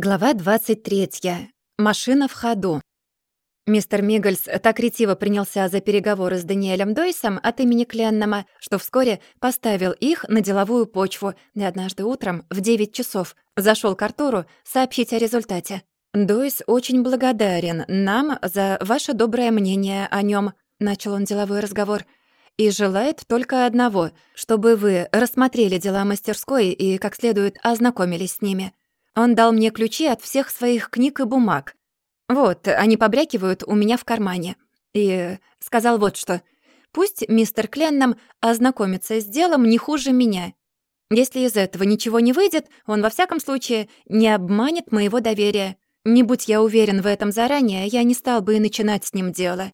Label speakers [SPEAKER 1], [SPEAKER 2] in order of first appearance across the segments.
[SPEAKER 1] Глава 23. Машина в ходу. Мистер Миггельс так ретиво принялся за переговоры с Даниэлем Дойсом от имени Кленнама, что вскоре поставил их на деловую почву и однажды утром в 9 часов зашел к Артуру сообщить о результате. «Дойс очень благодарен нам за ваше доброе мнение о нем, начал он деловой разговор, «и желает только одного, чтобы вы рассмотрели дела мастерской и как следует ознакомились с ними». Он дал мне ключи от всех своих книг и бумаг. Вот, они побрякивают у меня в кармане. И сказал вот что. Пусть мистер Кленном ознакомится с делом не хуже меня. Если из этого ничего не выйдет, он во всяком случае не обманет моего доверия. Не будь я уверен в этом заранее, я не стал бы и начинать с ним дело.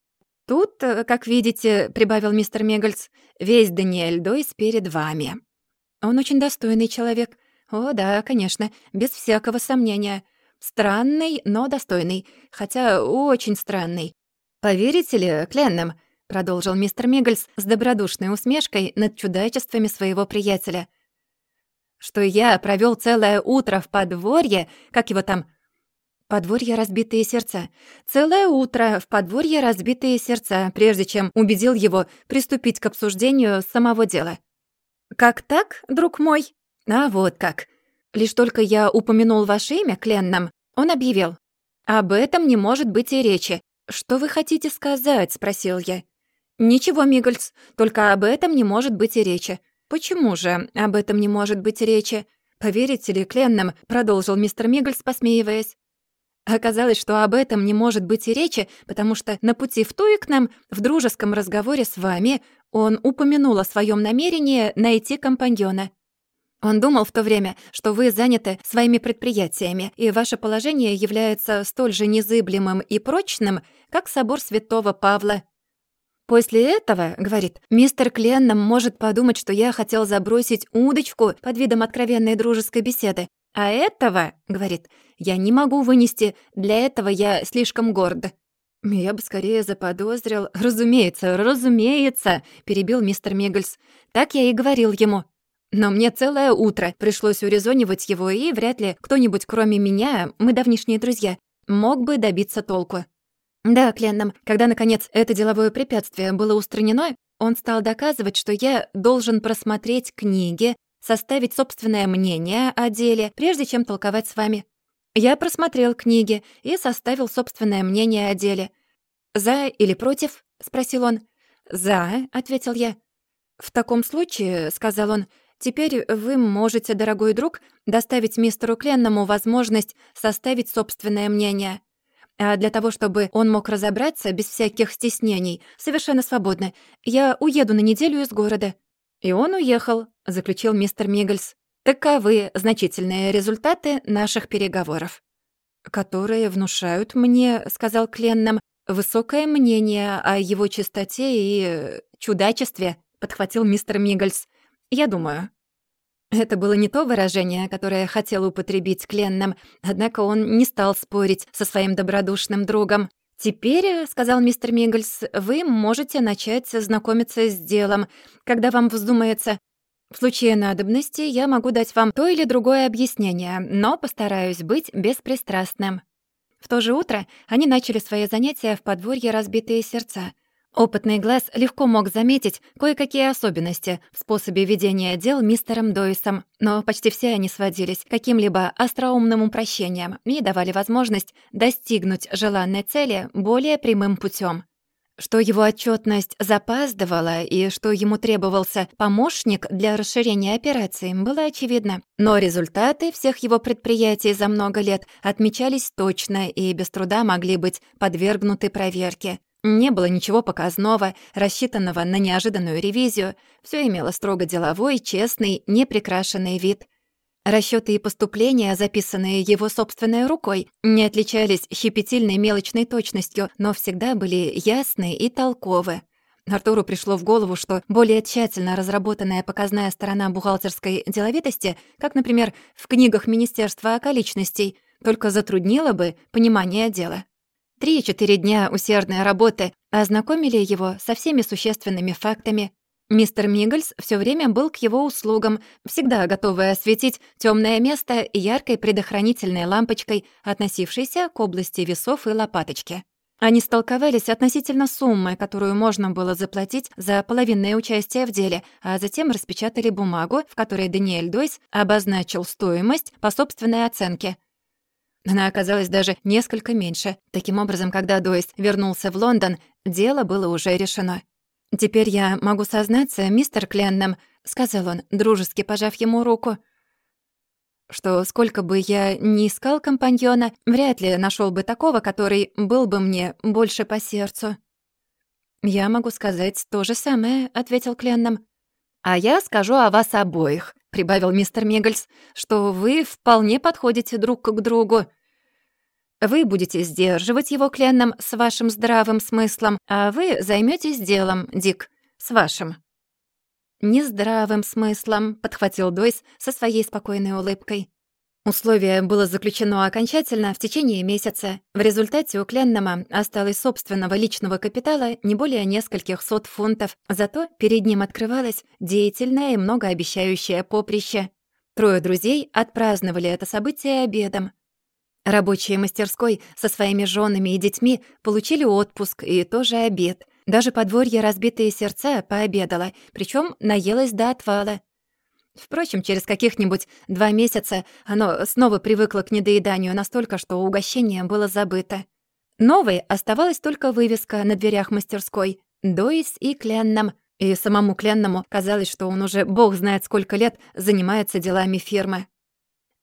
[SPEAKER 1] Тут, как видите, прибавил мистер Мегальс, весь Даниэль Дойс перед вами. Он очень достойный человек, «О, да, конечно, без всякого сомнения. Странный, но достойный, хотя очень странный. Поверите ли, Кленном?» — продолжил мистер Миггельс с добродушной усмешкой над чудачествами своего приятеля. «Что я провёл целое утро в подворье, как его там, Подворье разбитые сердца. Целое утро в подворье разбитые сердца, прежде чем убедил его приступить к обсуждению самого дела. «Как так, друг мой?» «А вот как. Лишь только я упомянул ваше имя, Кленном, он объявил. Об этом не может быть и речи. Что вы хотите сказать?» — спросил я. «Ничего, Миггельс, только об этом не может быть и речи». «Почему же об этом не может быть речи?» «Поверите ли, Кленном?» — продолжил мистер Миггельс, посмеиваясь. Оказалось, что об этом не может быть и речи, потому что на пути в Туи к нам, в дружеском разговоре с вами, он упомянул о своем намерении найти компаньона. Он думал в то время, что вы заняты своими предприятиями, и ваше положение является столь же незыблемым и прочным, как собор святого Павла. После этого, говорит, мистер Кленном может подумать, что я хотел забросить удочку под видом откровенной дружеской беседы. А этого, говорит, я не могу вынести, для этого я слишком горд. Я бы скорее заподозрил. Разумеется, разумеется, перебил мистер Мегальс. Так я и говорил ему. Но мне целое утро пришлось урезонивать его, и вряд ли кто-нибудь, кроме меня, мы давнишние друзья, мог бы добиться толку. Да, Кленном, когда, наконец, это деловое препятствие было устранено, он стал доказывать, что я должен просмотреть книги, составить собственное мнение о деле, прежде чем толковать с вами. Я просмотрел книги и составил собственное мнение о деле. «За или против?» — спросил он. «За», — ответил я. «В таком случае», — сказал он, — Теперь вы можете, дорогой друг, доставить мистеру Кленному возможность составить собственное мнение. А для того, чтобы он мог разобраться без всяких стеснений, совершенно свободно, я уеду на неделю из города». «И он уехал», — заключил мистер Миггельс. «Таковы значительные результаты наших переговоров». «Которые внушают мне», — сказал Кленном, «высокое мнение о его чистоте и чудачестве», — подхватил мистер Миггельс. «Я думаю». Это было не то выражение, которое хотел употребить Кленном, однако он не стал спорить со своим добродушным другом. «Теперь, — сказал мистер Миггельс, — вы можете начать знакомиться с делом, когда вам вздумается. В случае надобности я могу дать вам то или другое объяснение, но постараюсь быть беспристрастным». В то же утро они начали свои занятия в подворье «Разбитые сердца», Опытный глаз легко мог заметить кое-какие особенности в способе ведения дел мистером Дойсом, но почти все они сводились к каким-либо остроумным упрощениям и давали возможность достигнуть желанной цели более прямым путем. Что его отчетность запаздывала и что ему требовался помощник для расширения операции, было очевидно. Но результаты всех его предприятий за много лет отмечались точно и без труда могли быть подвергнуты проверке. Не было ничего показного, рассчитанного на неожиданную ревизию. Все имело строго деловой, честный, неприкрашенный вид. Расчеты и поступления, записанные его собственной рукой, не отличались щепетильной мелочной точностью, но всегда были ясны и толковы. Артуру пришло в голову, что более тщательно разработанная показная сторона бухгалтерской деловитости, как, например, в книгах Министерства околичностей, только затруднила бы понимание дела. Три-четыре дня усердной работы ознакомили его со всеми существенными фактами. Мистер Миггельс все время был к его услугам, всегда готовый осветить темное место яркой предохранительной лампочкой, относившейся к области весов и лопаточки. Они столковались относительно суммы, которую можно было заплатить за половинное участие в деле, а затем распечатали бумагу, в которой Даниэль Дойс обозначил стоимость по собственной оценке. Она оказалась даже несколько меньше. Таким образом, когда Дойс вернулся в Лондон, дело было уже решено. «Теперь я могу сознаться, мистер Кленном», — сказал он, дружески пожав ему руку, «что сколько бы я ни искал компаньона, вряд ли нашел бы такого, который был бы мне больше по сердцу». «Я могу сказать то же самое», — ответил Кленном. «А я скажу о вас обоих», — прибавил мистер Миггельс, «что вы вполне подходите друг к другу. Вы будете сдерживать его кленном с вашим здравым смыслом, а вы займетесь делом, Дик, с вашим». «Нездравым смыслом», — подхватил Дойс со своей спокойной улыбкой. Условие было заключено окончательно в течение месяца. В результате у Кленнама осталось собственного личного капитала не более нескольких сот фунтов, зато перед ним открывалось деятельное и многообещающее поприще. Трое друзей отпраздновали это событие обедом. Рабочие мастерской со своими женами и детьми получили отпуск и тоже обед. Даже подворье «Разбитые сердца» пообедало, причем наелось до отвала. Впрочем, через каких-нибудь два месяца оно снова привыкло к недоеданию настолько, что угощение было забыто. Новой оставалась только вывеска на дверях мастерской «Дойс и Кленном», и самому Кленному казалось, что он уже бог знает сколько лет занимается делами фирмы.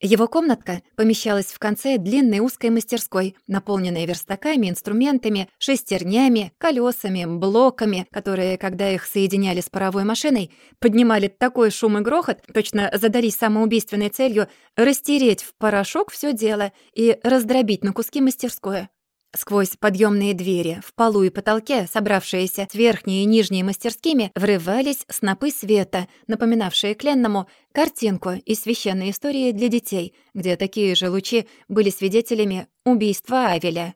[SPEAKER 1] Его комнатка помещалась в конце длинной узкой мастерской, наполненной верстаками, инструментами, шестернями, колесами, блоками, которые, когда их соединяли с паровой машиной, поднимали такой шум и грохот, точно задались самоубийственной целью растереть в порошок все дело и раздробить на куски мастерскую. Сквозь подъемные двери в полу и потолке, собравшиеся с верхней и нижней мастерскими, врывались снопы света, напоминавшие Кленному картинку из священной истории для детей, где такие же лучи были свидетелями убийства Авеля.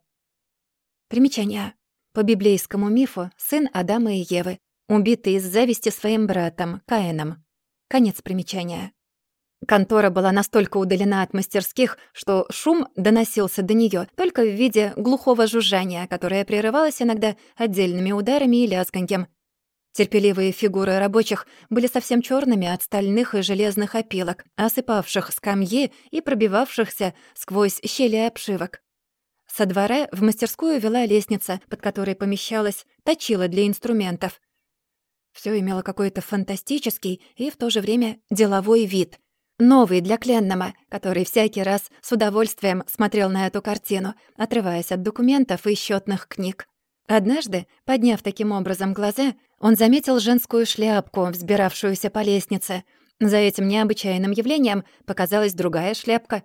[SPEAKER 1] Примечание. По библейскому мифу сын Адама и Евы, убитый из зависти своим братом, Каином. Конец примечания. Контора была настолько удалена от мастерских, что шум доносился до нее только в виде глухого жужжания, которое прерывалось иногда отдельными ударами и лязганьем. Терпеливые фигуры рабочих были совсем черными от стальных и железных опилок, осыпавших скамьи и пробивавшихся сквозь щели обшивок. Со двора в мастерскую вела лестница, под которой помещалась точила для инструментов. Все имело какой-то фантастический и в то же время деловой вид — Новый для Кленнама, который всякий раз с удовольствием смотрел на эту картину, отрываясь от документов и счетных книг. Однажды, подняв таким образом глаза, он заметил женскую шляпку, взбиравшуюся по лестнице. За этим необычайным явлением показалась другая шляпка.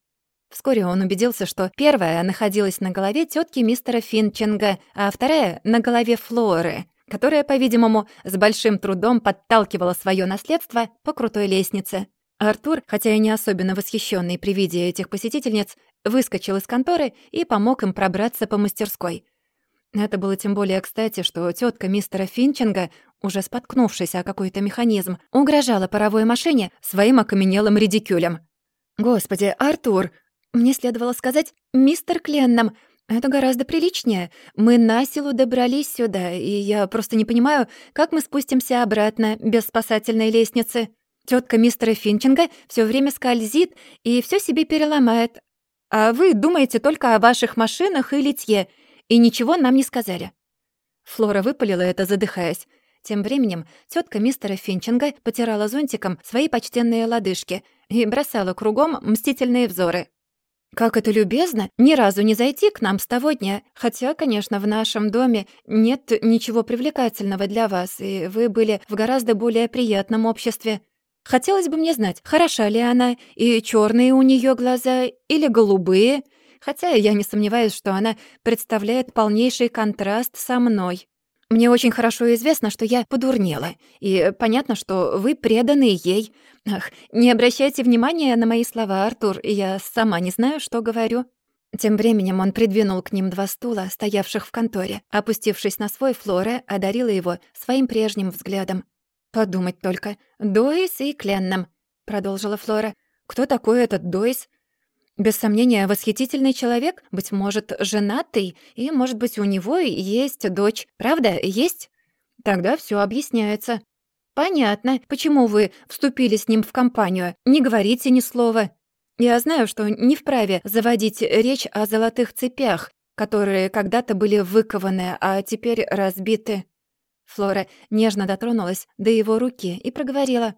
[SPEAKER 1] Вскоре он убедился, что первая находилась на голове тетки мистера Финчинга, а вторая — на голове Флоры, которая, по-видимому, с большим трудом подталкивала свое наследство по крутой лестнице. Артур, хотя и не особенно восхищенный при виде этих посетительниц, выскочил из конторы и помог им пробраться по мастерской. Это было тем более кстати, что тетка мистера Финчинга, уже споткнувшись о какой-то механизм, угрожала паровой машине своим окаменелым редикюлем. «Господи, Артур!» Мне следовало сказать «мистер Кленном», это гораздо приличнее. Мы на силу добрались сюда, и я просто не понимаю, как мы спустимся обратно без спасательной лестницы. Тетка мистера Финчинга все время скользит и все себе переломает. А вы думаете только о ваших машинах и литье, и ничего нам не сказали». Флора выпалила это, задыхаясь. Тем временем тетка мистера Финчинга потирала зонтиком свои почтенные лодыжки и бросала кругом мстительные взоры. «Как это любезно ни разу не зайти к нам с того дня, хотя, конечно, в нашем доме нет ничего привлекательного для вас, и вы были в гораздо более приятном обществе. Хотелось бы мне знать, хороша ли она, и черные у нее глаза, или голубые, хотя я не сомневаюсь, что она представляет полнейший контраст со мной. Мне очень хорошо известно, что я подурнела, и понятно, что вы преданы ей. Ах, не обращайте внимания на мои слова, Артур, я сама не знаю, что говорю». Тем временем он придвинул к ним два стула, стоявших в конторе. Опустившись на свой, Флора одарила его своим прежним взглядом. «Подумать только. Дойс и Кленном», — продолжила Флора. «Кто такой этот Дойс?» Без сомнения, восхитительный человек, быть может, женатый, и, может быть, у него есть дочь. Правда, есть? Тогда все объясняется. Понятно, почему вы вступили с ним в компанию. Не говорите ни слова. Я знаю, что не вправе заводить речь о золотых цепях, которые когда-то были выкованы, а теперь разбиты. Флора нежно дотронулась до его руки и проговорила.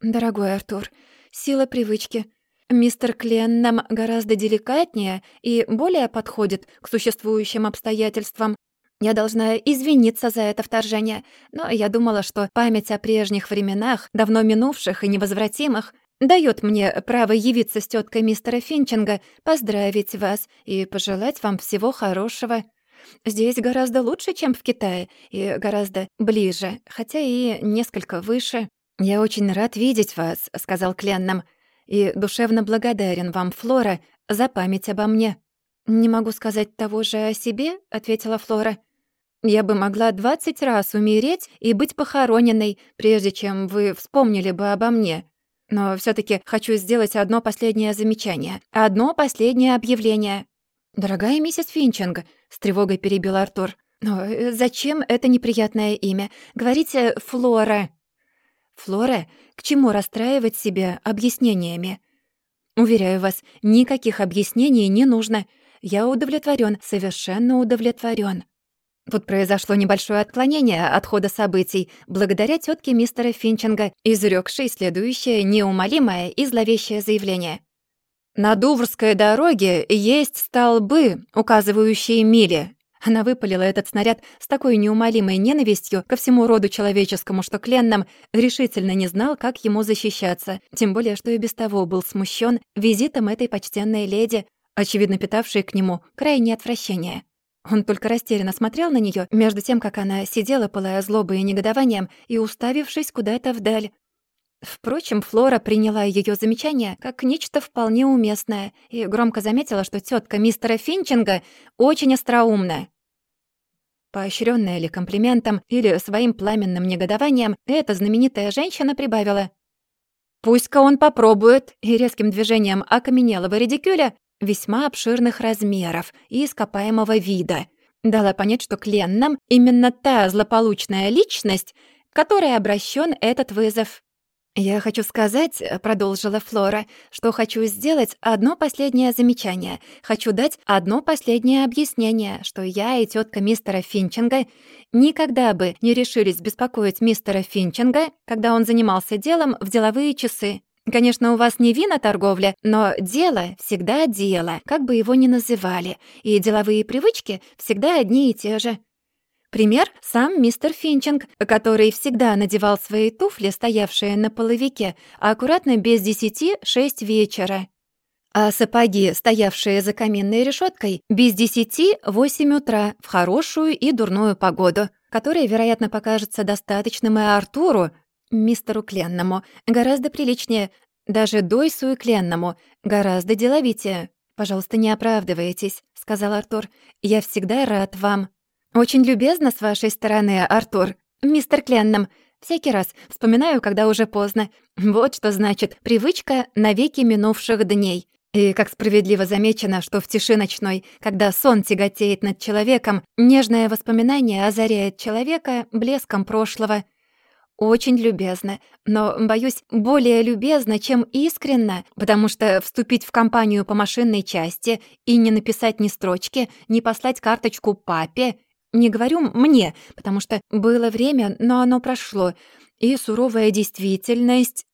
[SPEAKER 1] «Дорогой Артур, сила привычки. Мистер Клен нам гораздо деликатнее и более подходит к существующим обстоятельствам. Я должна извиниться за это вторжение, но я думала, что память о прежних временах, давно минувших и невозвратимых, дает мне право явиться с теткой мистера Финчинга, поздравить вас и пожелать вам всего хорошего. Здесь гораздо лучше, чем в Китае, и гораздо ближе, хотя и несколько выше. «Я очень рад видеть вас», — сказал Кленном и душевно благодарен вам, Флора, за память обо мне». «Не могу сказать того же о себе», — ответила Флора. «Я бы могла двадцать раз умереть и быть похороненной, прежде чем вы вспомнили бы обо мне. Но все таки хочу сделать одно последнее замечание, одно последнее объявление». «Дорогая миссис Финчинг», — с тревогой перебил Артур, «но зачем это неприятное имя? Говорите «Флора». «Флора, к чему расстраивать себя объяснениями? Уверяю вас, никаких объяснений не нужно. Я удовлетворен, совершенно удовлетворен. Тут произошло небольшое отклонение от хода событий благодаря тетке мистера Финчинга, изрекшей следующее неумолимое и зловещее заявление. «На Дуврской дороге есть столбы, указывающие мили. Она выпалила этот снаряд с такой неумолимой ненавистью ко всему роду человеческому, что Кленном решительно не знал, как ему защищаться, тем более, что и без того был смущен визитом этой почтенной леди, очевидно питавшей к нему крайнее отвращение. Он только растерянно смотрел на нее, между тем, как она сидела, пылая злобой и негодованием, и уставившись куда-то вдаль. Впрочем, Флора приняла ее замечание как нечто вполне уместное и громко заметила, что тетка мистера Финчинга очень остроумная. Поощрённая ли комплиментом или своим пламенным негодованием, эта знаменитая женщина прибавила. «Пусть-ка он попробует!» и резким движением окаменелого редикюля весьма обширных размеров и ископаемого вида. Дала понять, что Кленном именно та злополучная личность, которой обращен этот вызов. «Я хочу сказать», — продолжила Флора, «что хочу сделать одно последнее замечание. Хочу дать одно последнее объяснение, что я и тетка мистера Финчинга никогда бы не решились беспокоить мистера Финчинга, когда он занимался делом в деловые часы. Конечно, у вас не виноторговля, но дело всегда дело, как бы его ни называли, и деловые привычки всегда одни и те же. Пример — сам мистер Финчинг, который всегда надевал свои туфли, стоявшие на половике, аккуратно без десяти шесть вечера. А сапоги, стоявшие за каминной решеткой, без десяти восемь утра в хорошую и дурную погоду, которая, вероятно, покажется достаточным и Артуру, мистеру Кленному, гораздо приличнее, даже Дойсу и Кленному, гораздо деловитее. «Пожалуйста, не оправдывайтесь», — сказал Артур. «Я всегда рад вам». «Очень любезно с вашей стороны, Артур. Мистер Кленном. Всякий раз вспоминаю, когда уже поздно. Вот что значит привычка навеки минувших дней. И как справедливо замечено, что в тиши ночной, когда сон тяготеет над человеком, нежное воспоминание озаряет человека блеском прошлого. Очень любезно, но, боюсь, более любезно, чем искренно, потому что вступить в компанию по машинной части и не написать ни строчки, не послать карточку папе не говорю «мне», потому что было время, но оно прошло, и суровая действительность...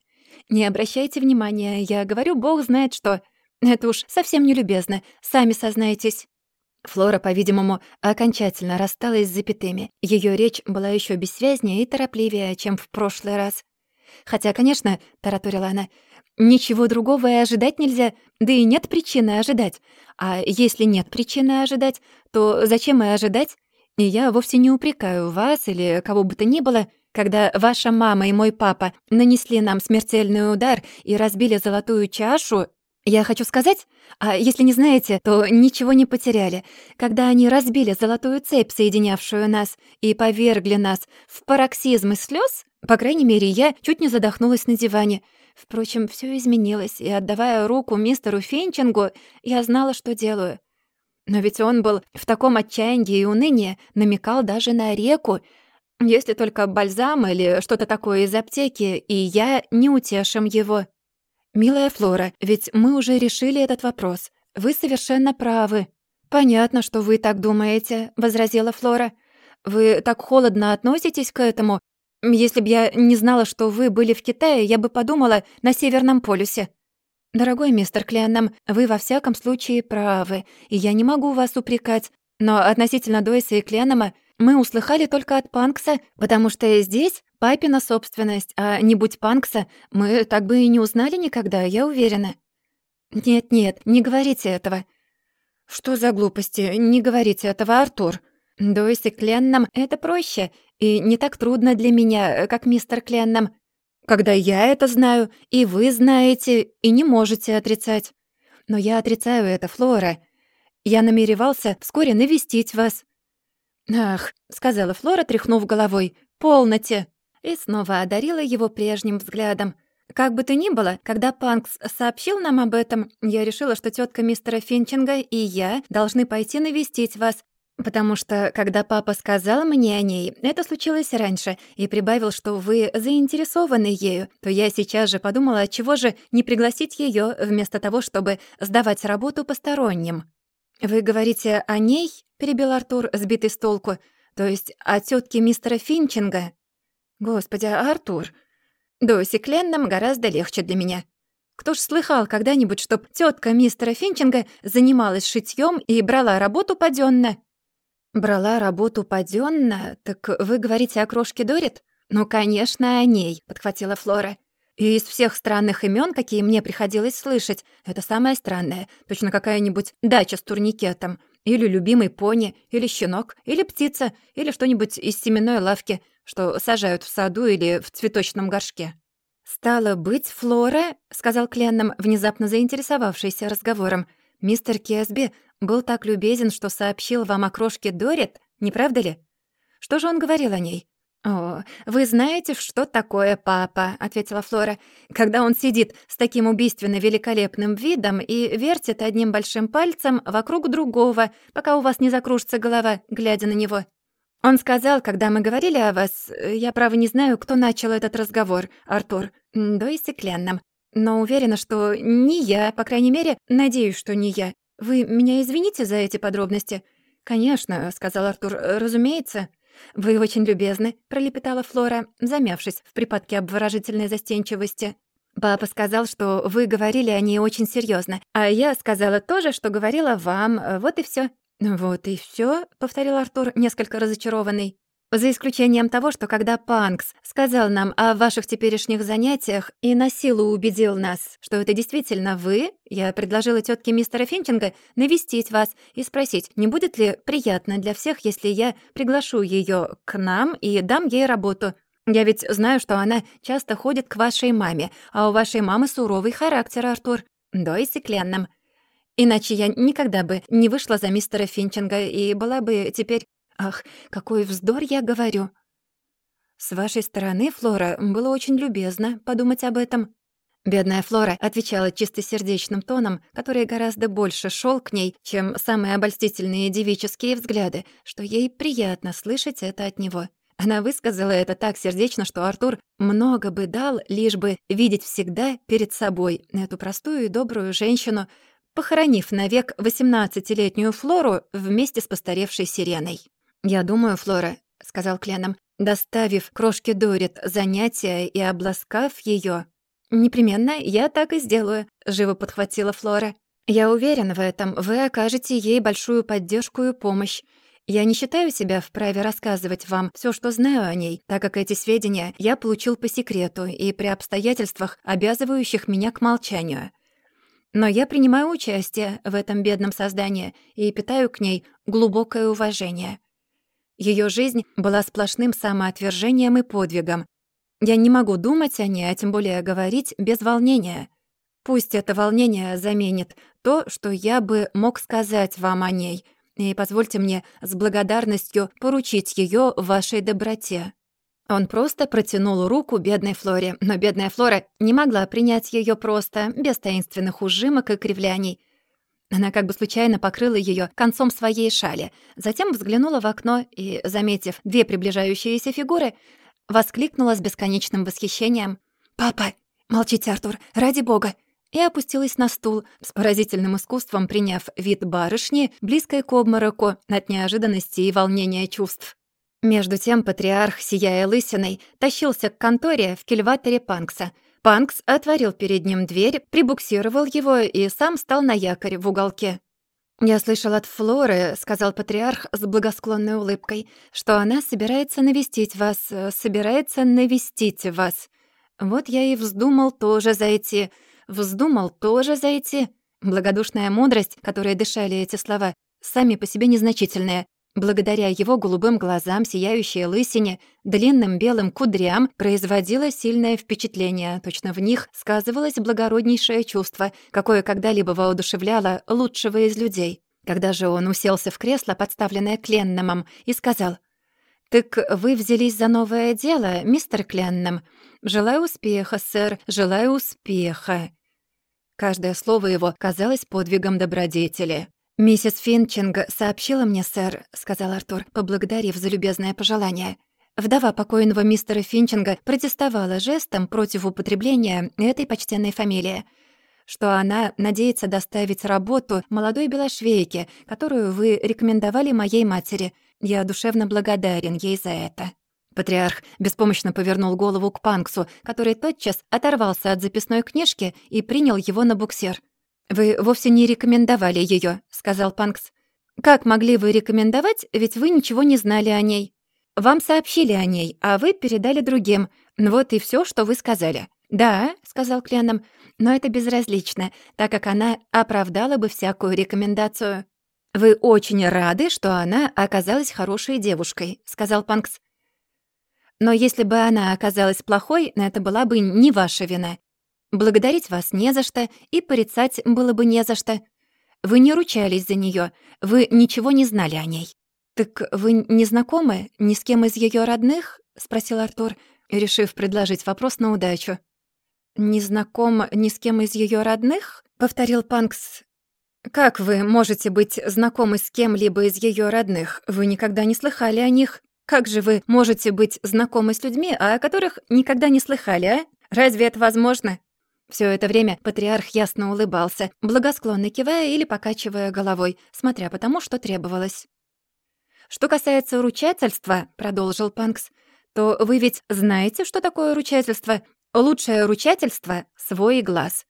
[SPEAKER 1] Не обращайте внимания, я говорю, бог знает что. Это уж совсем не любезно, сами сознайтесь. Флора, по-видимому, окончательно рассталась с запятыми. Ее речь была еще бессвязнее и торопливее, чем в прошлый раз. Хотя, конечно, тараторила она, ничего другого и ожидать нельзя, да и нет причины ожидать. А если нет причины ожидать, то зачем и ожидать? И я вовсе не упрекаю вас или кого бы то ни было, когда ваша мама и мой папа нанесли нам смертельный удар и разбили золотую чашу, Я хочу сказать, а если не знаете, то ничего не потеряли. Когда они разбили золотую цепь, соединявшую нас, и повергли нас в пароксизм из слез, по крайней мере, я чуть не задохнулась на диване. Впрочем, все изменилось, и, отдавая руку мистеру Фенчингу, я знала, что делаю. Но ведь он был в таком отчаянии и унынии, намекал даже на реку, если только бальзам или что-то такое из аптеки, и я не утешим его. «Милая Флора, ведь мы уже решили этот вопрос. Вы совершенно правы». «Понятно, что вы так думаете», — возразила Флора. «Вы так холодно относитесь к этому. Если б я не знала, что вы были в Китае, я бы подумала на Северном полюсе». «Дорогой мистер Кленном, вы во всяком случае правы, и я не могу вас упрекать. Но относительно Дойса и Кленома мы услыхали только от Панкса, потому что здесь папина собственность, а не будь Панкса, мы так бы и не узнали никогда, я уверена». «Нет-нет, не говорите этого». «Что за глупости? Не говорите этого, Артур. Дойс и Кленном — это проще, и не так трудно для меня, как мистер Кленном. Когда я это знаю, и вы знаете, и не можете отрицать. Но я отрицаю это, Флора. Я намеревался вскоре навестить вас. «Ах», — сказала Флора, тряхнув головой, — «полноте!» И снова одарила его прежним взглядом. Как бы то ни было, когда Панкс сообщил нам об этом, я решила, что тетка мистера Финчинга и я должны пойти навестить вас, потому что, когда папа сказал мне о ней, это случилось раньше, и прибавил, что вы заинтересованы ею, то я сейчас же подумала, чего же не пригласить ее вместо того, чтобы сдавать работу посторонним. «Вы говорите о ней?» — перебил Артур, сбитый с толку. «То есть о тетке мистера Финчинга?» «Господи, Артур, Доси Кленном гораздо легче для меня. Кто ж слыхал когда-нибудь, чтоб тетка мистера Финчинга занималась шитьем и брала работу паденно? «Брала работу паденно? Так вы говорите о крошке Дорит?» «Ну, конечно, о ней», — подхватила Флора. И из всех странных имен, какие мне приходилось слышать, это самое странное. Точно какая-нибудь дача с турникетом. Или любимый пони, или щенок, или птица, или что-нибудь из семенной лавки, что сажают в саду или в цветочном горшке. «Стало быть, Флора», — сказал Кленном, внезапно заинтересовавшийся разговором, «мистер Кесби был так любезен, что сообщил вам о крошке Дорит, не правда ли? Что же он говорил о ней? «О, вы знаете, что такое папа», — ответила Флора, «когда он сидит с таким убийственно великолепным видом и вертит одним большим пальцем вокруг другого, пока у вас не закружится голова, глядя на него. Он сказал, когда мы говорили о вас, я, право, не знаю, кто начал этот разговор, Артур, до и стеклянном, но уверена, что не я, по крайней мере, надеюсь, что не я. Вы меня извините за эти подробности?» «Конечно», — сказал Артур, — «разумеется». «Вы очень любезны», — пролепетала Флора, замявшись в припадке обворожительной застенчивости. «Папа сказал, что вы говорили о ней очень серьезно, а я сказала тоже, что говорила вам, вот и все. «Вот и все, повторил Артур, несколько разочарованный. За исключением того, что когда Панкс сказал нам о ваших теперешних занятиях и на силу убедил нас, что это действительно вы, я предложила тетке мистера Финчинга навестить вас и спросить, не будет ли приятно для всех, если я приглашу ее к нам и дам ей работу. Я ведь знаю, что она часто ходит к вашей маме, а у вашей мамы суровый характер, Артур. Да и стеклянным. Иначе я никогда бы не вышла за мистера Финчинга и была бы теперь Ах, какой вздор я говорю. С вашей стороны, Флора, было очень любезно подумать об этом. Бедная Флора отвечала чистосердечным тоном, который гораздо больше шел к ней, чем самые обольстительные девические взгляды, что ей приятно слышать это от него. Она высказала это так сердечно, что Артур много бы дал, лишь бы видеть всегда перед собой эту простую и добрую женщину, похоронив навек восемнадцатилетнюю Флору вместе с постаревшей сиреной. «Я думаю, Флора», — сказал Кленом, доставив крошке Дорит занятия и обласкав ее. «Непременно я так и сделаю», — живо подхватила Флора. «Я уверена в этом, вы окажете ей большую поддержку и помощь. Я не считаю себя вправе рассказывать вам все, что знаю о ней, так как эти сведения я получил по секрету и при обстоятельствах, обязывающих меня к молчанию. Но я принимаю участие в этом бедном создании и питаю к ней глубокое уважение. Ее жизнь была сплошным самоотвержением и подвигом. Я не могу думать о ней, а тем более говорить без волнения. Пусть это волнение заменит то, что я бы мог сказать вам о ней, и позвольте мне с благодарностью поручить ее вашей доброте». Он просто протянул руку бедной Флоре, но бедная Флора не могла принять ее просто, без таинственных ужимок и кривляний. Она как бы случайно покрыла ее концом своей шали, затем взглянула в окно и, заметив две приближающиеся фигуры, воскликнула с бесконечным восхищением. «Папа! Молчите, Артур! Ради бога!» и опустилась на стул, с поразительным искусством приняв вид барышни, близкой к обмороку от неожиданности и волнения чувств. Между тем патриарх, сияя лысиной, тащился к конторе в кильваторе Панкса. Панкс отворил перед ним дверь, прибуксировал его и сам стал на якорь в уголке. «Я слышал от Флоры», — сказал патриарх с благосклонной улыбкой, «что она собирается навестить вас, собирается навестить вас. Вот я и вздумал тоже зайти, вздумал тоже зайти». Благодушная мудрость, которой дышали эти слова, сами по себе незначительные, Благодаря его голубым глазам, сияющей лысине, длинным белым кудрям производило сильное впечатление. Точно в них сказывалось благороднейшее чувство, какое когда-либо воодушевляло лучшего из людей. Когда же он уселся в кресло, подставленное Кленномом, и сказал, «Так вы взялись за новое дело, мистер Кленном. Желаю успеха, сэр, желаю успеха». Каждое слово его казалось подвигом добродетели. «Миссис Финчинг сообщила мне, сэр», — сказал Артур, поблагодарив за любезное пожелание. Вдова покойного мистера Финчинга протестовала жестом против употребления этой почтенной фамилии, что она надеется доставить работу молодой белошвейке, которую вы рекомендовали моей матери. Я душевно благодарен ей за это». Патриарх беспомощно повернул голову к Панксу, который тотчас оторвался от записной книжки и принял его на буксир. «Вы вовсе не рекомендовали ее, сказал Панкс. «Как могли вы рекомендовать, ведь вы ничего не знали о ней? Вам сообщили о ней, а вы передали другим. Вот и все, что вы сказали». «Да», — сказал Кленом, — «но это безразлично, так как она оправдала бы всякую рекомендацию». «Вы очень рады, что она оказалась хорошей девушкой», — сказал Панкс. «Но если бы она оказалась плохой, это была бы не ваша вина. Благодарить вас не за что, и порицать было бы не за что. Вы не ручались за нее, вы ничего не знали о ней. «Так вы не знакомы ни с кем из ее родных?» — спросил Артур, решив предложить вопрос на удачу. «Не знаком ни с кем из ее родных?» — повторил Панкс. «Как вы можете быть знакомы с кем-либо из ее родных? Вы никогда не слыхали о них. Как же вы можете быть знакомы с людьми, о которых никогда не слыхали, а? Разве это возможно?» Все это время патриарх ясно улыбался, благосклонно кивая или покачивая головой, смотря по тому, что требовалось. «Что касается ручательства», — продолжил Панкс, «то вы ведь знаете, что такое ручательство? Лучшее ручательство — свой глаз.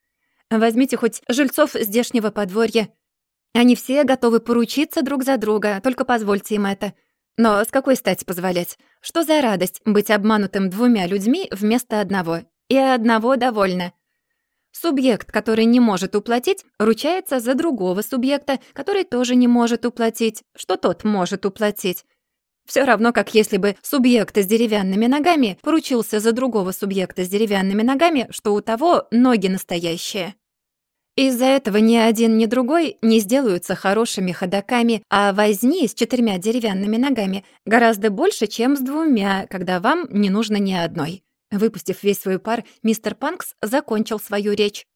[SPEAKER 1] Возьмите хоть жильцов здешнего подворья. Они все готовы поручиться друг за друга, только позвольте им это. Но с какой стати позволять? Что за радость быть обманутым двумя людьми вместо одного? И одного довольно. Субъект, который не может уплатить, ручается за другого субъекта, который тоже не может уплатить, что тот может уплатить. Все равно, как если бы субъект с деревянными ногами поручился за другого субъекта с деревянными ногами, что у того ноги настоящие. Из-за этого ни один, ни другой не сделаются хорошими ходаками, а возни с четырьмя деревянными ногами гораздо больше, чем с двумя, когда вам не нужно ни одной. Выпустив весь свой пар, мистер Панкс закончил свою речь.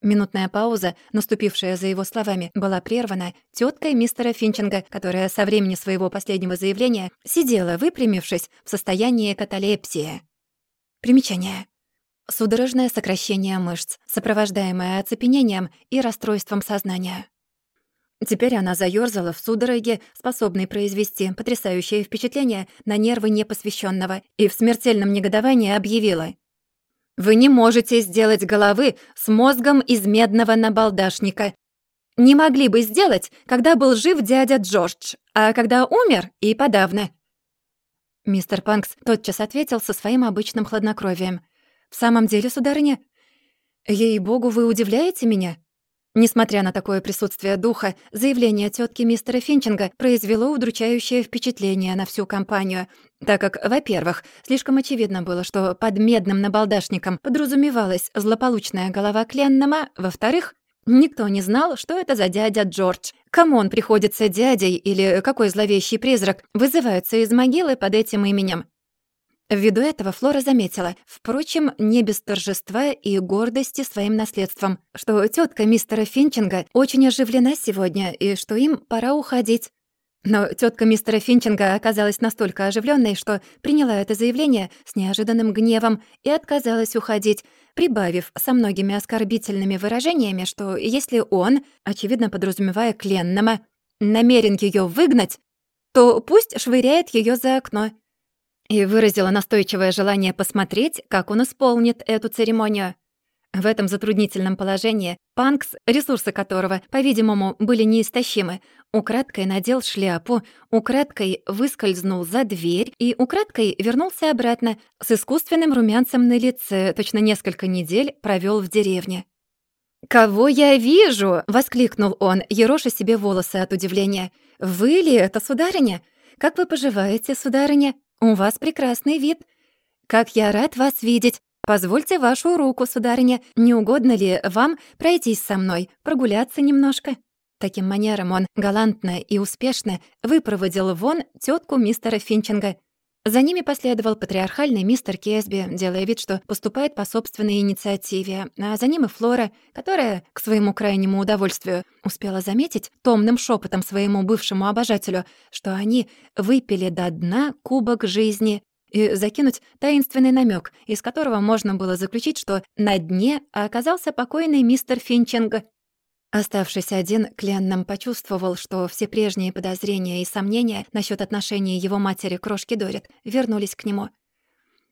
[SPEAKER 1] Минутная пауза, наступившая за его словами, была прервана теткой мистера Финчинга, которая со времени своего последнего заявления сидела, выпрямившись, в состоянии каталепсии. Примечание. Судорожное сокращение мышц, сопровождаемое оцепенением и расстройством сознания. Теперь она заёрзала в судороге, способной произвести потрясающее впечатление на нервы непосвященного, и в смертельном негодовании объявила. «Вы не можете сделать головы с мозгом из медного набалдашника. Не могли бы сделать, когда был жив дядя Джордж, а когда умер — и подавно». Мистер Панкс тотчас ответил со своим обычным хладнокровием. «В самом деле, сударыня, ей-богу, вы удивляете меня?» Несмотря на такое присутствие духа, заявление тетки мистера Финчинга произвело удручающее впечатление на всю компанию, так как, во-первых, слишком очевидно было, что под медным набалдашником подразумевалась злополучная голова Кленнама, во-вторых, никто не знал, что это за дядя Джордж, кому он приходится дядей или какой зловещий призрак вызывается из могилы под этим именем. Ввиду этого Флора заметила, впрочем, не без торжества и гордости своим наследством, что тетка мистера Финчинга очень оживлена сегодня и что им пора уходить. Но тетка мистера Финчинга оказалась настолько оживленной, что приняла это заявление с неожиданным гневом и отказалась уходить, прибавив со многими оскорбительными выражениями, что если он, очевидно подразумевая Кленнама, намерен ее выгнать, то пусть швыряет ее за окно — и выразила настойчивое желание посмотреть, как он исполнит эту церемонию. В этом затруднительном положении Панкс, ресурсы которого, по-видимому, были неистощимы, украдкой надел шляпу, украдкой выскользнул за дверь и украдкой вернулся обратно с искусственным румянцем на лице, точно несколько недель провел в деревне. «Кого я вижу?» — воскликнул он, ероша себе волосы от удивления. «Вы ли это, сударыня? Как вы поживаете, сударыня? «У вас прекрасный вид. Как я рад вас видеть. Позвольте вашу руку, сударыня. Не угодно ли вам пройтись со мной, прогуляться немножко?» Таким манером он галантно и успешно выпроводил вон тетку мистера Финчинга. За ними последовал патриархальный мистер Кесби, делая вид, что поступает по собственной инициативе, а за ним и Флора, которая, к своему крайнему удовольствию, успела заметить томным шепотом своему бывшему обожателю, что они выпили до дна кубок жизни и закинуть таинственный намек, из которого можно было заключить, что на дне оказался покойный мистер Финчинг. Оставшись один, Кленном почувствовал, что все прежние подозрения и сомнения насчет отношений его матери к крошке Дорит вернулись к нему.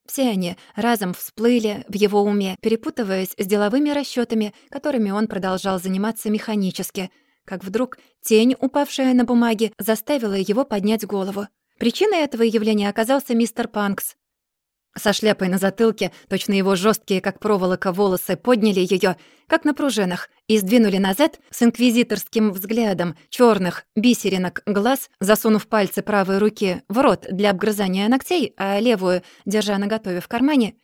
[SPEAKER 1] Все они разом всплыли в его уме, перепутываясь с деловыми расчетами, которыми он продолжал заниматься механически, как вдруг тень, упавшая на бумаге, заставила его поднять голову. Причиной этого явления оказался мистер Панкс. Со шляпой на затылке, точно его жесткие, как проволока, волосы подняли ее, как на пружинах, и сдвинули назад с инквизиторским взглядом черных бисеринок глаз, засунув пальцы правой руки в рот для обгрызания ногтей, а левую, держа наготове в кармане,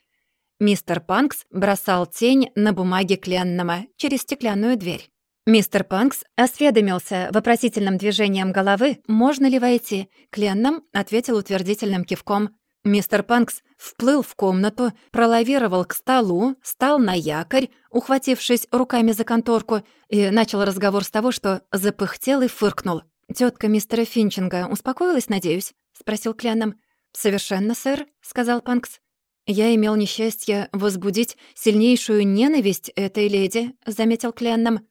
[SPEAKER 1] мистер Панкс бросал тень на бумаге Кленнама через стеклянную дверь. Мистер Панкс осведомился вопросительным движением головы, можно ли войти. Кленном ответил утвердительным кивком. Мистер Панкс вплыл в комнату, пролавировал к столу, стал на якорь, ухватившись руками за конторку, и начал разговор с того, что запыхтел и фыркнул. Тетка мистера Финчинга успокоилась, надеюсь?» — спросил Кляном. «Совершенно, сэр», — сказал Панкс. «Я имел несчастье возбудить сильнейшую ненависть этой леди», — заметил Кленном.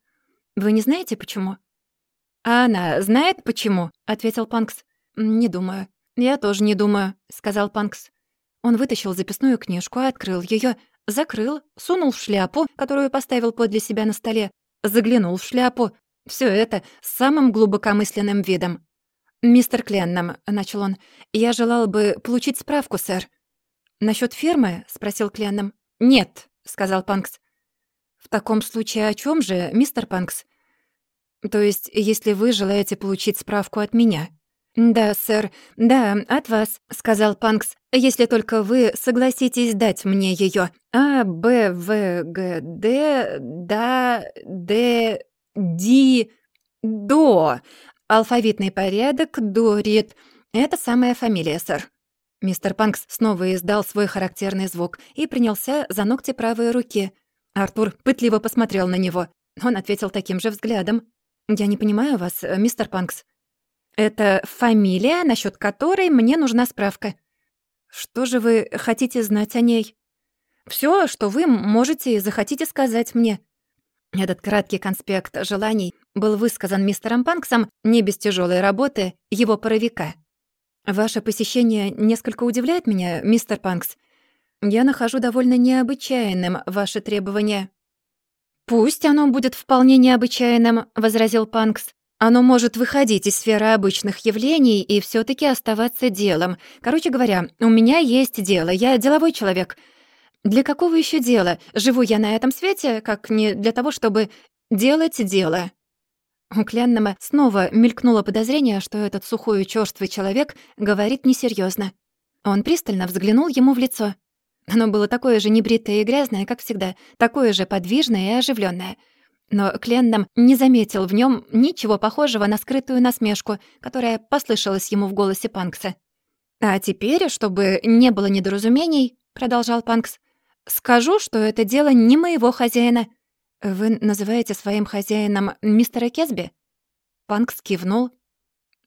[SPEAKER 1] «Вы не знаете, почему?» «А она знает, почему?» — ответил Панкс. «Не думаю». «Я тоже не думаю», — сказал Панкс. Он вытащил записную книжку, открыл ее, закрыл, сунул в шляпу, которую поставил подле себя на столе, заглянул в шляпу. Все это с самым глубокомысленным видом. «Мистер Кленном», — начал он, — «я желал бы получить справку, сэр». «Насчёт фирмы?» — спросил Кленном. «Нет», — сказал Панкс. «В таком случае о чем же, мистер Панкс?» «То есть, если вы желаете получить справку от меня?» «Да, сэр, да, от вас», — сказал Панкс, «если только вы согласитесь дать мне её. А, Б, В, Г, Д, Да, Д, Ди, До. Алфавитный порядок, Дорит. Это самая фамилия, сэр». Мистер Панкс снова издал свой характерный звук и принялся за ногти правой руки. Артур пытливо посмотрел на него. Он ответил таким же взглядом. «Я не понимаю вас, мистер Панкс». Это фамилия, насчет которой мне нужна справка. Что же вы хотите знать о ней? Все, что вы можете и захотите сказать мне. Этот краткий конспект желаний был высказан мистером Панксом не без тяжелой работы его паровика. «Ваше посещение несколько удивляет меня, мистер Панкс. Я нахожу довольно необычайным ваши требования». «Пусть оно будет вполне необычайным», — возразил Панкс. Оно может выходить из сферы обычных явлений и все таки оставаться делом. Короче говоря, у меня есть дело, я деловой человек. Для какого еще дела? Живу я на этом свете, как не для того, чтобы делать дело». У Кленнама снова мелькнуло подозрение, что этот сухой и чёрствый человек говорит несерьёзно. Он пристально взглянул ему в лицо. Оно было такое же небритое и грязное, как всегда, такое же подвижное и оживлённое. Но Кленнам не заметил в нём ничего похожего на скрытую насмешку, которая послышалась ему в голосе Панкса. «А теперь, чтобы не было недоразумений», — продолжал Панкс, «скажу, что это дело не моего хозяина». «Вы называете своим хозяином мистера Кесби?» Панкс кивнул.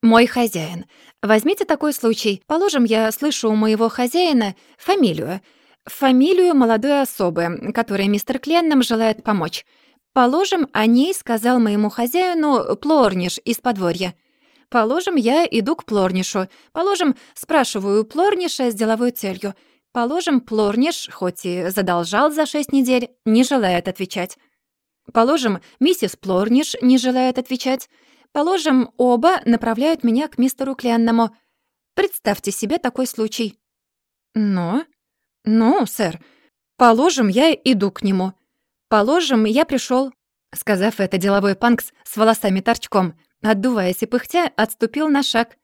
[SPEAKER 1] «Мой хозяин. Возьмите такой случай. Положим, я слышу у моего хозяина фамилию. Фамилию молодой особы, которой мистер Кленном желает помочь. Положим, о ней сказал моему хозяину Плорниш из подворья. Положим, я иду к Плорнишу. Положим, спрашиваю Плорниша с деловой целью. Положим, Плорниш, хоть и задолжал за шесть недель, не желает отвечать. Положим, миссис Плорниш не желает отвечать. Положим, оба направляют меня к мистеру Кленному. Представьте себе такой случай. Но? Ну, сэр, положим, я иду к нему. Положим, я пришел. Сказав это, деловой панкс с волосами торчком, отдуваясь и пыхтя, отступил на шаг.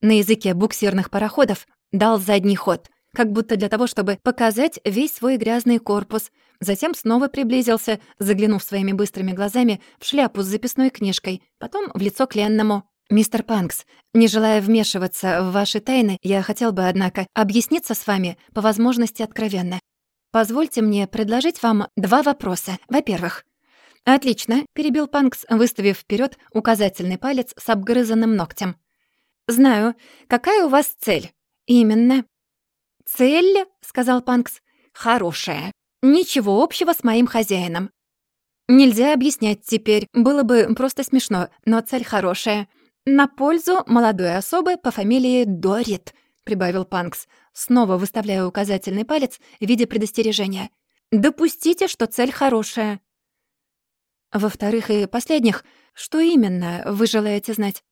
[SPEAKER 1] На языке буксирных пароходов дал задний ход, как будто для того, чтобы показать весь свой грязный корпус — Затем снова приблизился, заглянув своими быстрыми глазами в шляпу с записной книжкой, потом в лицо Кленному. «Мистер Панкс, не желая вмешиваться в ваши тайны, я хотел бы, однако, объясниться с вами по возможности откровенно. Позвольте мне предложить вам два вопроса. Во-первых...» «Отлично», — перебил Панкс, выставив вперед указательный палец с обгрызанным ногтем. «Знаю. Какая у вас цель?» «Именно». «Цель», — сказал Панкс, — «хорошая. Ничего общего с моим хозяином. Нельзя объяснять теперь, было бы просто смешно, но цель хорошая. На пользу молодой особы по фамилии Дорит, прибавил Панкс, снова выставляя указательный палец в виде предостережения. Допустите, что цель хорошая. Во-вторых и последних, что именно вы желаете знать?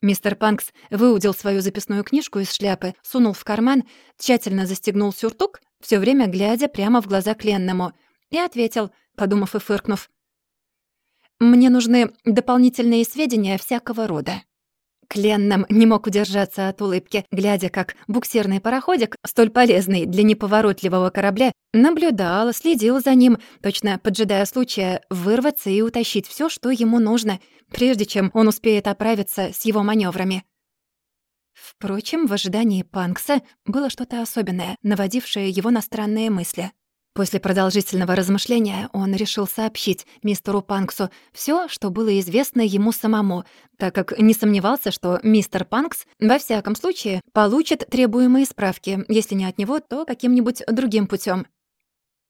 [SPEAKER 1] Мистер Панкс выудил свою записную книжку из шляпы, сунул в карман, тщательно застегнул сюртук все время глядя прямо в глаза Кленному, и ответил, подумав и фыркнув. «Мне нужны дополнительные сведения всякого рода». Кленном не мог удержаться от улыбки, глядя, как буксирный пароходик, столь полезный для неповоротливого корабля, наблюдал, следил за ним, точно поджидая случая вырваться и утащить все, что ему нужно, прежде чем он успеет оправиться с его маневрами. Впрочем, в ожидании Панкса было что-то особенное, наводившее его на странные мысли. После продолжительного размышления он решил сообщить мистеру Панксу все, что было известно ему самому, так как не сомневался, что мистер Панкс во всяком случае получит требуемые справки, если не от него, то каким-нибудь другим путем.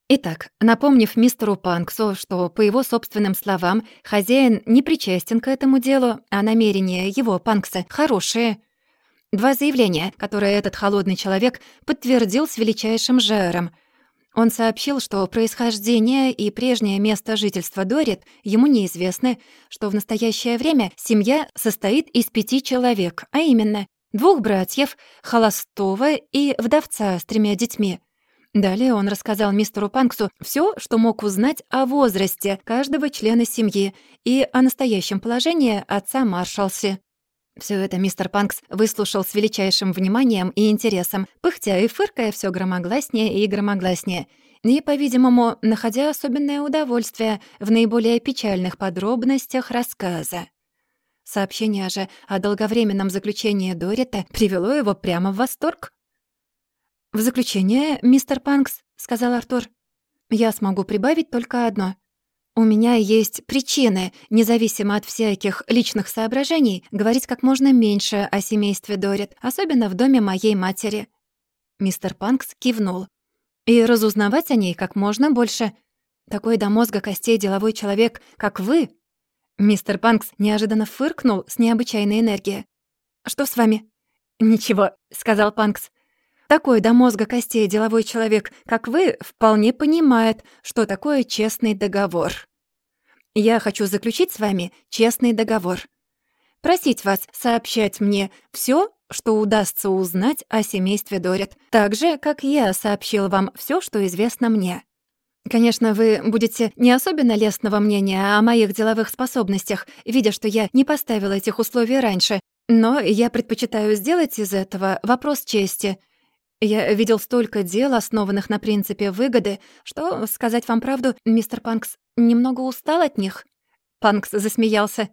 [SPEAKER 1] Итак, напомнив мистеру Панксу, что, по его собственным словам, хозяин не причастен к этому делу, а намерения его, Панкса, хорошие — Два заявления, которые этот холодный человек подтвердил с величайшим жаром. Он сообщил, что происхождение и прежнее место жительства Дорит ему неизвестны, что в настоящее время семья состоит из пяти человек, а именно двух братьев, холостого и вдовца с тремя детьми. Далее он рассказал мистеру Панксу все, что мог узнать о возрасте каждого члена семьи и о настоящем положении отца Маршалси. Все это мистер Панкс выслушал с величайшим вниманием и интересом, пыхтя и фыркая все громогласнее и громогласнее, и, по-видимому, находя особенное удовольствие в наиболее печальных подробностях рассказа. Сообщение же о долговременном заключении Дорита привело его прямо в восторг. «В заключение, мистер Панкс», — сказал Артур, — «я смогу прибавить только одно — у меня есть причины, независимо от всяких личных соображений, говорить как можно меньше о семействе Дорит, особенно в доме моей матери». Мистер Панкс кивнул. «И разузнавать о ней как можно больше. Такой до мозга костей деловой человек, как вы...» Мистер Панкс неожиданно фыркнул с необычайной энергией. «Что с вами?» «Ничего», — сказал Панкс. Такой до мозга костей деловой человек, как вы, вполне понимает, что такое честный договор. Я хочу заключить с вами честный договор. Просить вас сообщать мне все, что удастся узнать о семействе Дорит, так же, как я сообщил вам все, что известно мне. Конечно, вы будете не особенно лестного мнения о моих деловых способностях, видя, что я не поставила этих условий раньше, но я предпочитаю сделать из этого вопрос чести. Я видел столько дел, основанных на принципе выгоды, что, сказать вам правду, мистер Панкс немного устал от них». Панкс засмеялся.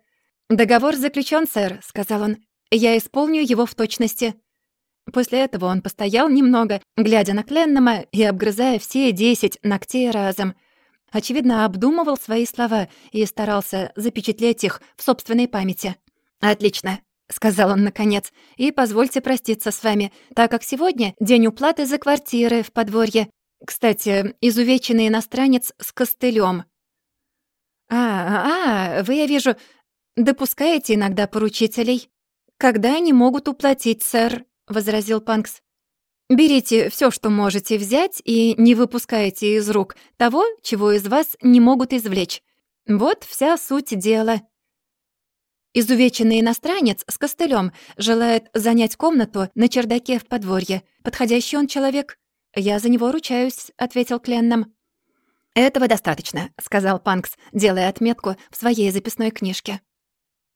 [SPEAKER 1] «Договор заключен, сэр», — сказал он. «Я исполню его в точности». После этого он постоял немного, глядя на Кленнама и обгрызая все десять ногтей разом. Очевидно, обдумывал свои слова и старался запечатлеть их в собственной памяти. «Отлично», — сказал он наконец, «и позвольте проститься с вами, так как сегодня день уплаты за квартиры в подворье. Кстати, изувеченный иностранец с костылем. «А, а, вы, я вижу, допускаете иногда поручителей?» «Когда они могут уплатить, сэр?» — возразил Панкс. «Берите все, что можете взять, и не выпускайте из рук того, чего из вас не могут извлечь. Вот вся суть дела». Изувеченный иностранец с костылем желает занять комнату на чердаке в подворье. Подходящий он человек. «Я за него ручаюсь», — ответил Кленном. «Этого достаточно», — сказал Панкс, делая отметку в своей записной книжке.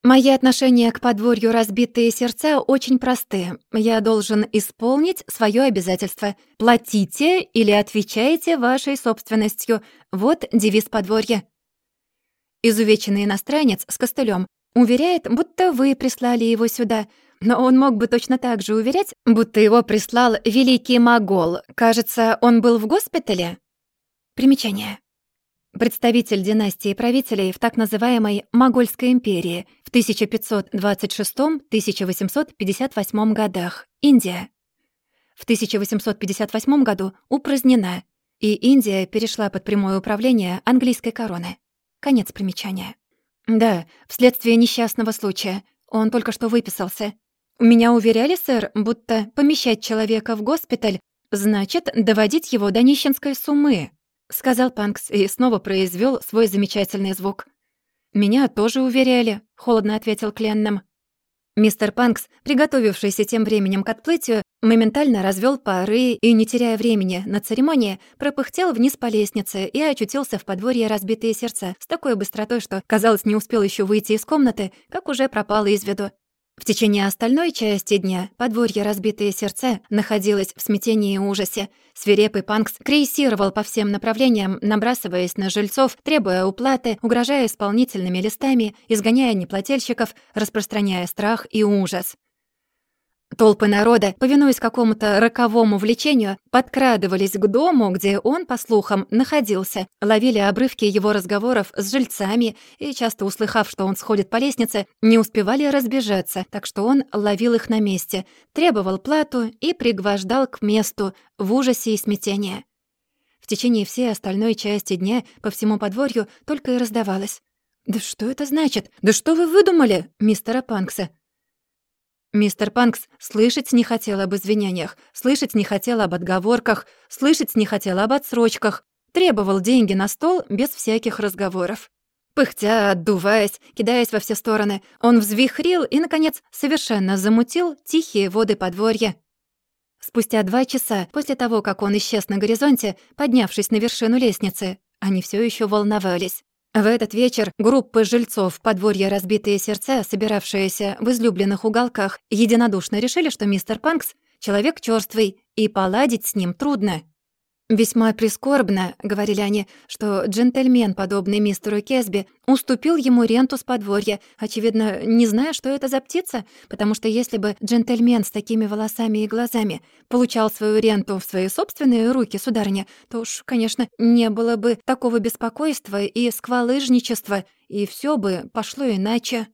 [SPEAKER 1] Мои отношения к подворью «Разбитые сердца» очень простые. Я должен исполнить свое обязательство. Платите или отвечаете вашей собственностью. Вот девиз подворья. Изувеченный иностранец с костылем уверяет, будто вы прислали его сюда. Но он мог бы точно так же уверять, будто его прислал великий Могол. Кажется, он был в госпитале? Примечание. Представитель династии правителей в так называемой Могольской империи в 1526-1858 годах, Индия. В 1858 году упразднена, и Индия перешла под прямое управление английской короны. Конец примечания. Да, вследствие несчастного случая. Он только что выписался. Меня уверяли, сэр, будто помещать человека в госпиталь значит доводить его до нищенской суммы. — сказал Панкс и снова произвел свой замечательный звук. «Меня тоже уверяли», — холодно ответил Кленном. Мистер Панкс, приготовившийся тем временем к отплытию, моментально развел пары и, не теряя времени на церемонии, пропыхтел вниз по лестнице и очутился в подворье разбитые сердца с такой быстротой, что, казалось, не успел еще выйти из комнаты, как уже пропал из виду. В течение остальной части дня подворье «Разбитые сердца» находилось в смятении и ужасе. Свирепый Панкс крейсировал по всем направлениям, набрасываясь на жильцов, требуя уплаты, угрожая исполнительными листами, изгоняя неплательщиков, распространяя страх и ужас. Толпы народа, повинуясь какому-то роковому влечению, подкрадывались к дому, где он, по слухам, находился, ловили обрывки его разговоров с жильцами и, часто услыхав, что он сходит по лестнице, не успевали разбежаться, так что он ловил их на месте, требовал плату и пригвождал к месту в ужасе и смятении. В течение всей остальной части дня по всему подворью только и раздавалось. «Да что это значит? Да что вы выдумали, мистера Панкса? Мистер Панкс слышать не хотел об извинениях, слышать не хотел об отговорках, слышать не хотел об отсрочках. Требовал деньги на стол без всяких разговоров. Пыхтя, отдуваясь, кидаясь во все стороны, он взвихрил и, наконец, совершенно замутил тихие воды подворья. Спустя два часа после того, как он исчез на горизонте, поднявшись на вершину лестницы, они все еще волновались. В этот вечер группы жильцов подворья «Разбитые сердца», собиравшиеся в излюбленных уголках, единодушно решили, что мистер Панкс — человек чёрствый, и поладить с ним трудно. «Весьма прискорбно», — говорили они, что джентльмен, подобный мистеру Кесби, уступил ему ренту с подворья, очевидно, не зная, что это за птица, потому что если бы джентльмен с такими волосами и глазами получал свою ренту в свои собственные руки, сударыня, то уж, конечно, не было бы такого беспокойства и сквалыжничества, и все бы пошло иначе.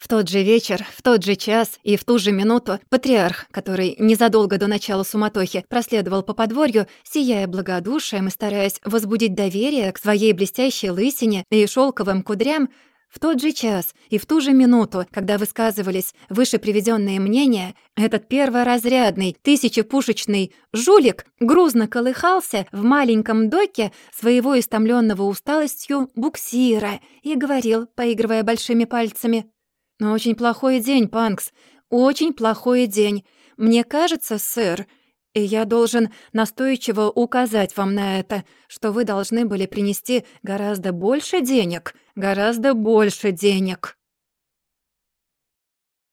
[SPEAKER 1] В тот же вечер, в тот же час и в ту же минуту патриарх, который незадолго до начала суматохи проследовал по подворью, сияя благодушием и стараясь возбудить доверие к своей блестящей лысине и шелковым кудрям, в тот же час и в ту же минуту, когда высказывались выше приведенные мнения, этот перворазрядный, тысячепушечный жулик грузно колыхался в маленьком доке своего истомленного усталостью буксира и говорил, поигрывая большими пальцами — «Очень плохой день, Панкс. Очень плохой день. Мне кажется, сэр, И я должен настойчиво указать вам на это, что вы должны были принести гораздо больше денег, гораздо больше денег».